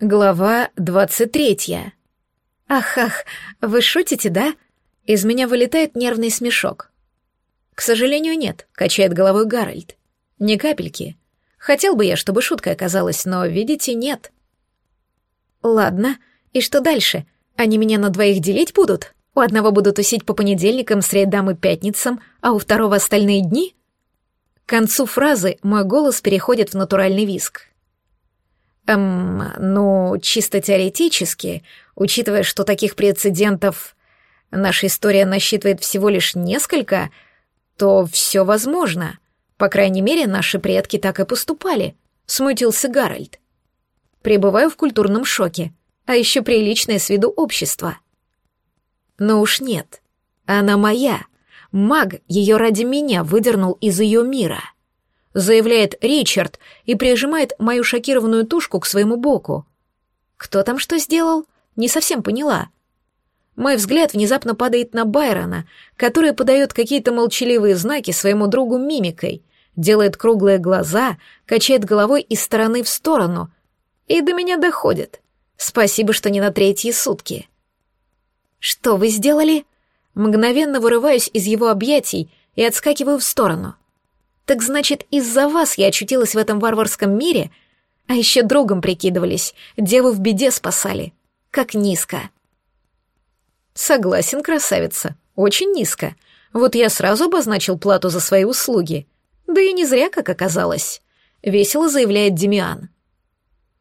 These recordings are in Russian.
Глава двадцать третья. Ах, ах, вы шутите, да? Из меня вылетает нервный смешок. К сожалению, нет, качает головой Гарольд. Ни капельки. Хотел бы я, чтобы шуткой оказалась, но, видите, нет. Ладно, и что дальше? Они меня на двоих делить будут? У одного будут усить по понедельникам, средам и пятницам, а у второго остальные дни? К концу фразы мой голос переходит в натуральный виск. Эм, ну, чисто теоретически, учитывая, что таких прецедентов наша история насчитывает всего лишь несколько, то все возможно. По крайней мере, наши предки так и поступали, смутился Гарольд. Пребываю в культурном шоке, а еще приличное с виду общество. Но уж нет, она моя. Маг ее ради меня выдернул из ее мира — заявляет Ричард и прижимает мою шокированную тушку к своему боку. Кто там что сделал? Не совсем поняла. Мой взгляд внезапно падает на Байрона, который подает какие-то молчаливые знаки своему другу мимикой, делает круглые глаза, качает головой из стороны в сторону. И до меня доходит. Спасибо, что не на третьи сутки. «Что вы сделали?» Мгновенно вырываюсь из его объятий и отскакиваю в сторону. Так значит, из-за вас я очутилась в этом варварском мире? А еще другом прикидывались, деву в беде спасали. Как низко. Согласен, красавица, очень низко. Вот я сразу обозначил плату за свои услуги. Да и не зря, как оказалось. Весело заявляет Демиан.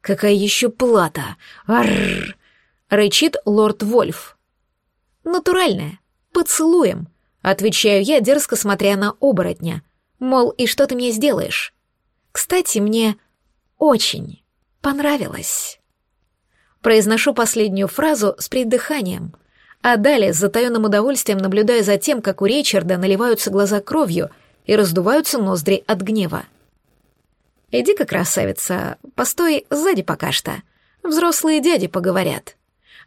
Какая еще плата? Арррр! Рычит лорд Вольф. Натуральная. Поцелуем. Отвечаю я, дерзко смотря на оборотня. Мол, и что ты мне сделаешь? Кстати, мне очень понравилось. Произношу последнюю фразу с придыханием, а далее с затаенным удовольствием наблюдаю за тем, как у Ричарда наливаются глаза кровью и раздуваются ноздри от гнева. «Иди-ка, красавица, постой сзади пока что. Взрослые дяди поговорят».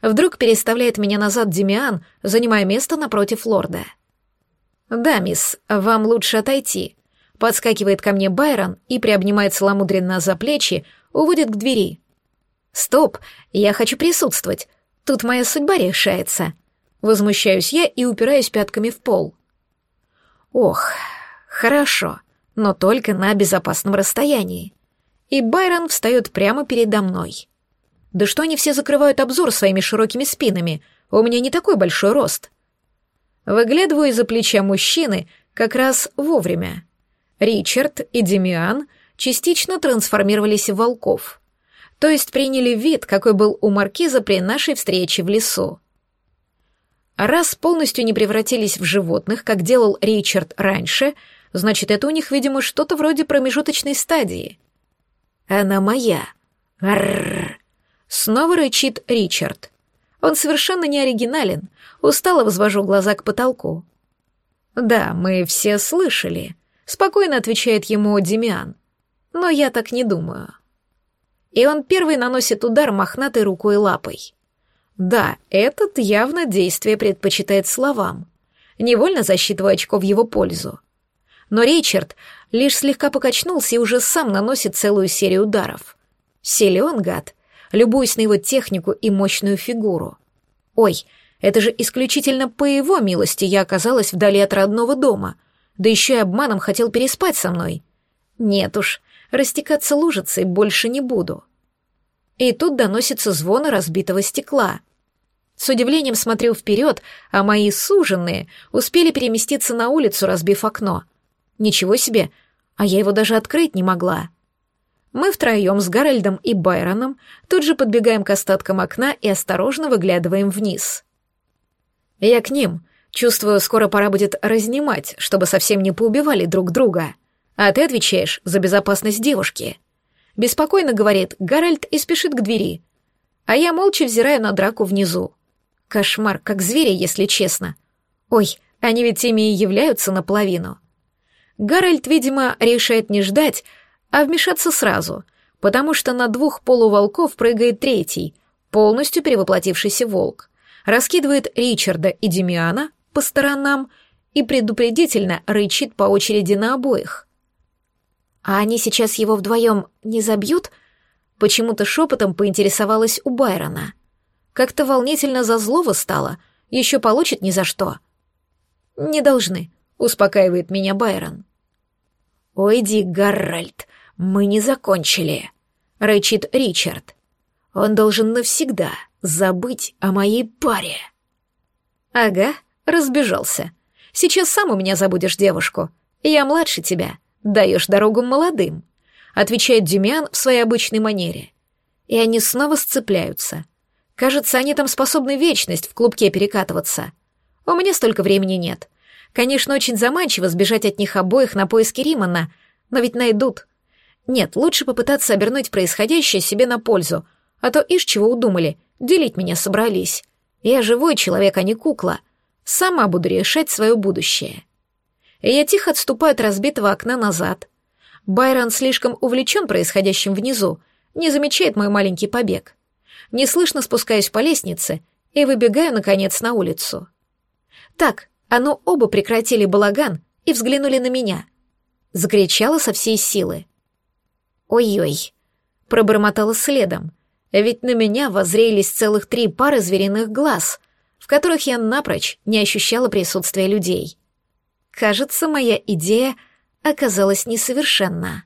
Вдруг переставляет меня назад Демиан, занимая место напротив лорда. «Да, мисс, вам лучше отойти. Подскакивает ко мне Байрон и приобнимает целомудренно за плечи, уводит к двери. «Стоп! Я хочу присутствовать. Тут моя судьба решается». Возмущаюсь я и упираюсь пятками в пол. «Ох, хорошо, но только на безопасном расстоянии». И Байрон встает прямо передо мной. «Да что они все закрывают обзор своими широкими спинами? У меня не такой большой рост». Выглядываю из-за плеча мужчины как раз вовремя. Ричард и Демиан частично трансформировались в волков, то есть приняли вид, какой был у маркиза при нашей встрече в лесу. Раз полностью не превратились в животных, как делал Ричард раньше, значит, это у них, видимо, что-то вроде промежуточной стадии. Она моя. Арррр. Снова рычит Ричард. Он совершенно не оригинален. Устало возвожу глаза к потолку. Да, мы все слышали. Спокойно отвечает ему Демиан. Но я так не думаю. И он первый наносит удар мохнатой рукой лапой. Да, этот явно действие предпочитает словам. Невольно засчитываю очко в его пользу. Но Ричард лишь слегка покачнулся и уже сам наносит целую серию ударов. Силен гад, любуясь на его технику и мощную фигуру. Ой, это же исключительно по его милости я оказалась вдали от родного дома — да еще и обманом хотел переспать со мной. Нет уж, растекаться лужицей больше не буду. И тут доносится звон разбитого стекла. С удивлением смотрю вперед, а мои суженные успели переместиться на улицу, разбив окно. Ничего себе, а я его даже открыть не могла. Мы втроем с Гарольдом и Байроном тут же подбегаем к остаткам окна и осторожно выглядываем вниз. Я к ним, Чувствую, скоро пора будет разнимать, чтобы совсем не поубивали друг друга. А ты отвечаешь за безопасность девушки. Беспокойно говорит Гарольд и спешит к двери. А я молча взираю на драку внизу. Кошмар, как звери, если честно. Ой, они ведь ими и являются наполовину. Гарольд, видимо, решает не ждать, а вмешаться сразу, потому что на двух полуволков прыгает третий, полностью перевоплотившийся волк. Раскидывает Ричарда и Демиана, по сторонам и предупредительно рычит по очереди на обоих. «А они сейчас его вдвоем не забьют?» Почему-то шепотом поинтересовалась у Байрона. Как-то волнительно за злого стало, еще получит ни за что. «Не должны», — успокаивает меня Байрон. «Ойди, Гарральд, мы не закончили», — рычит Ричард. «Он должен навсегда забыть о моей паре». «Ага, разбежался. Сейчас сам у меня забудешь девушку. Я младше тебя, даешь дорогу молодым», — отвечает Демиан в своей обычной манере. И они снова сцепляются. Кажется, они там способны вечность в клубке перекатываться. У меня столько времени нет. Конечно, очень заманчиво сбежать от них обоих на поиски Римана, но ведь найдут. Нет, лучше попытаться обернуть происходящее себе на пользу, а то ишь чего удумали, делить меня собрались. Я живой человек, а не кукла. Сама буду решать свое будущее. Я тихо отступаю от разбитого окна назад. Байрон слишком увлечен происходящим внизу, не замечает мой маленький побег. Неслышно спускаюсь по лестнице и выбегаю, наконец, на улицу. Так, ну оба прекратили балаган и взглянули на меня. Закричала со всей силы. «Ой-ой», — пробормотала следом, ведь на меня воззрелись целых три пары звериных глаз, в которых я напрочь не ощущала присутствия людей. Кажется, моя идея оказалась несовершенна.